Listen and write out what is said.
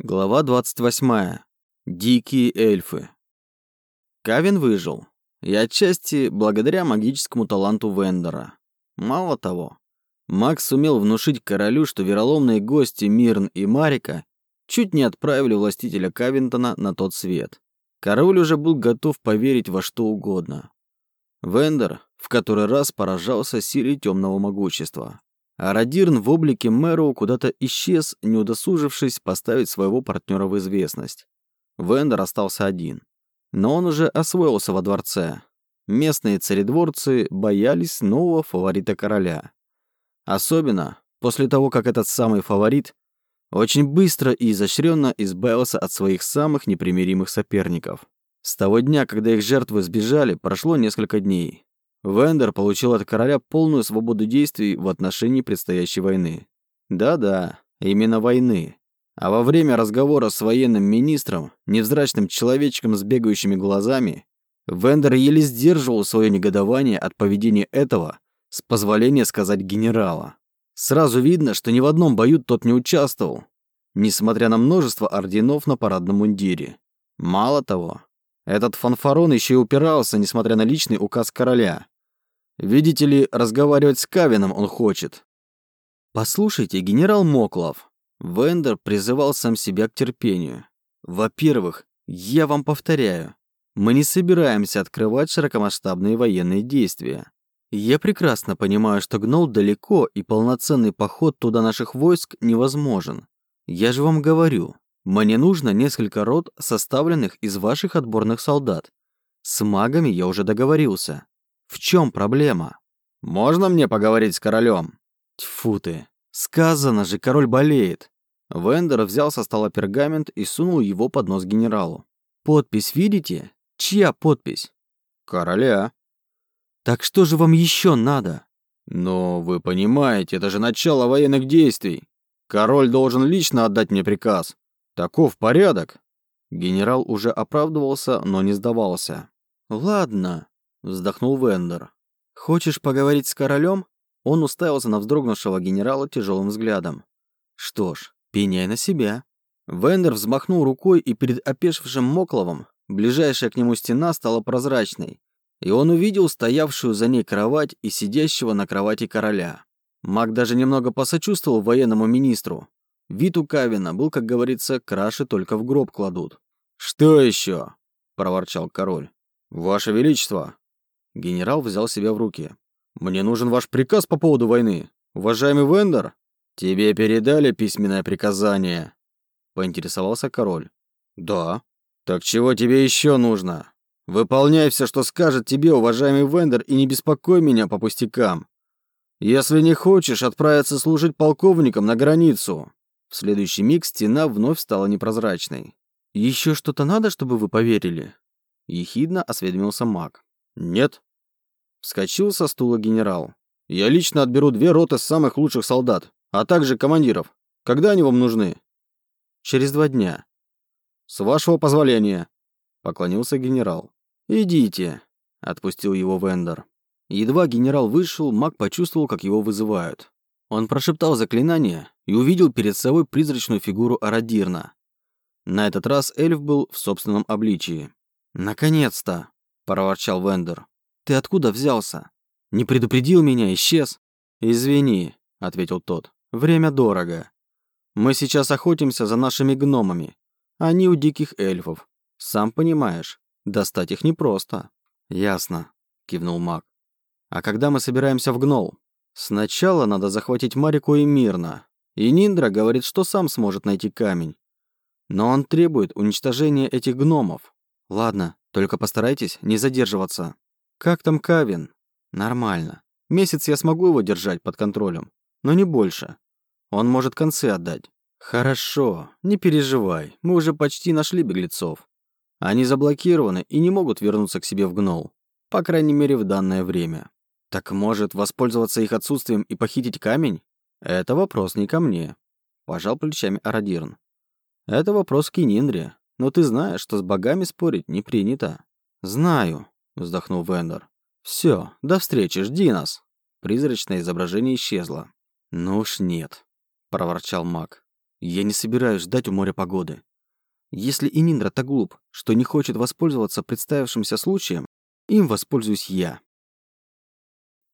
Глава 28. Дикие эльфы. Кавин выжил. И отчасти благодаря магическому таланту Вендора. Мало того, Макс сумел внушить королю, что вероломные гости Мирн и Марика чуть не отправили властителя Кавинтона на тот свет. Король уже был готов поверить во что угодно. Вендор в который раз поражался силе темного могущества. А Радирн в облике Мэру куда-то исчез, не удосужившись поставить своего партнера в известность. Вендер остался один. Но он уже освоился во дворце. Местные царедворцы боялись нового фаворита короля. Особенно после того, как этот самый фаворит очень быстро и изощренно избавился от своих самых непримиримых соперников. С того дня, когда их жертвы сбежали, прошло несколько дней. Вендер получил от короля полную свободу действий в отношении предстоящей войны. Да-да, именно войны. А во время разговора с военным министром, невзрачным человечком с бегающими глазами, Вендер еле сдерживал свое негодование от поведения этого, с позволения сказать генерала. Сразу видно, что ни в одном бою тот не участвовал, несмотря на множество орденов на парадном мундире. Мало того, этот фанфарон еще и упирался, несмотря на личный указ короля. Видите ли, разговаривать с Кавином он хочет. Послушайте, генерал Моклов. Вендер призывал сам себя к терпению. Во-первых, я вам повторяю, мы не собираемся открывать широкомасштабные военные действия. Я прекрасно понимаю, что гнол далеко, и полноценный поход туда наших войск невозможен. Я же вам говорю, мне нужно несколько рот, составленных из ваших отборных солдат. С магами я уже договорился. В чем проблема? Можно мне поговорить с королем? Тьфу ты. Сказано же, король болеет. Вендер взял со стола пергамент и сунул его под нос генералу. Подпись видите? Чья подпись? Короля. Так что же вам еще надо? Но вы понимаете, это же начало военных действий. Король должен лично отдать мне приказ. Таков порядок. Генерал уже оправдывался, но не сдавался. Ладно, вздохнул Вендер. Хочешь поговорить с королем? Он уставился на вздрогнувшего генерала тяжелым взглядом. Что ж, пеняй на себя. Вендер взмахнул рукой, и перед опешившим Мокловым ближайшая к нему стена стала прозрачной, и он увидел стоявшую за ней кровать и сидящего на кровати короля. Маг даже немного посочувствовал военному министру, Вид у Кавина был, как говорится, краши только в гроб кладут. «Что еще?» – проворчал король. «Ваше Величество!» Генерал взял себя в руки. «Мне нужен ваш приказ по поводу войны. Уважаемый Вендер, тебе передали письменное приказание?» Поинтересовался король. «Да». «Так чего тебе еще нужно? Выполняй все, что скажет тебе, уважаемый Вендер, и не беспокой меня по пустякам. Если не хочешь отправиться служить полковником на границу, в следующий миг стена вновь стала непрозрачной. «Еще что-то надо, чтобы вы поверили?» Ехидно осведомился маг. «Нет». Вскочил со стула генерал. «Я лично отберу две роты самых лучших солдат, а также командиров. Когда они вам нужны?» «Через два дня». «С вашего позволения», — поклонился генерал. «Идите», — отпустил его Вендор. Едва генерал вышел, маг почувствовал, как его вызывают. Он прошептал заклинание и увидел перед собой призрачную фигуру Арадирна. На этот раз эльф был в собственном обличии. «Наконец-то!» – проворчал Вендер. «Ты откуда взялся? Не предупредил меня, исчез?» «Извини», – ответил тот. «Время дорого. Мы сейчас охотимся за нашими гномами. Они у диких эльфов. Сам понимаешь, достать их непросто». «Ясно», – кивнул маг. «А когда мы собираемся в гнол?» Сначала надо захватить Марику и Мирна. И Ниндра говорит, что сам сможет найти камень. Но он требует уничтожения этих гномов. Ладно, только постарайтесь не задерживаться. Как там Кавин? Нормально. Месяц я смогу его держать под контролем, но не больше. Он может концы отдать. Хорошо, не переживай, мы уже почти нашли беглецов. Они заблокированы и не могут вернуться к себе в гнол. По крайней мере, в данное время. Так может, воспользоваться их отсутствием и похитить камень? Это вопрос не ко мне. Пожал плечами Арадирн. Это вопрос к Ининдре. Но ты знаешь, что с богами спорить не принято. Знаю, вздохнул Вендор. Все, до встречи, жди нас. Призрачное изображение исчезло. Ну уж нет, проворчал маг. Я не собираюсь ждать у моря погоды. Если Ининдра так глуп, что не хочет воспользоваться представившимся случаем, им воспользуюсь я.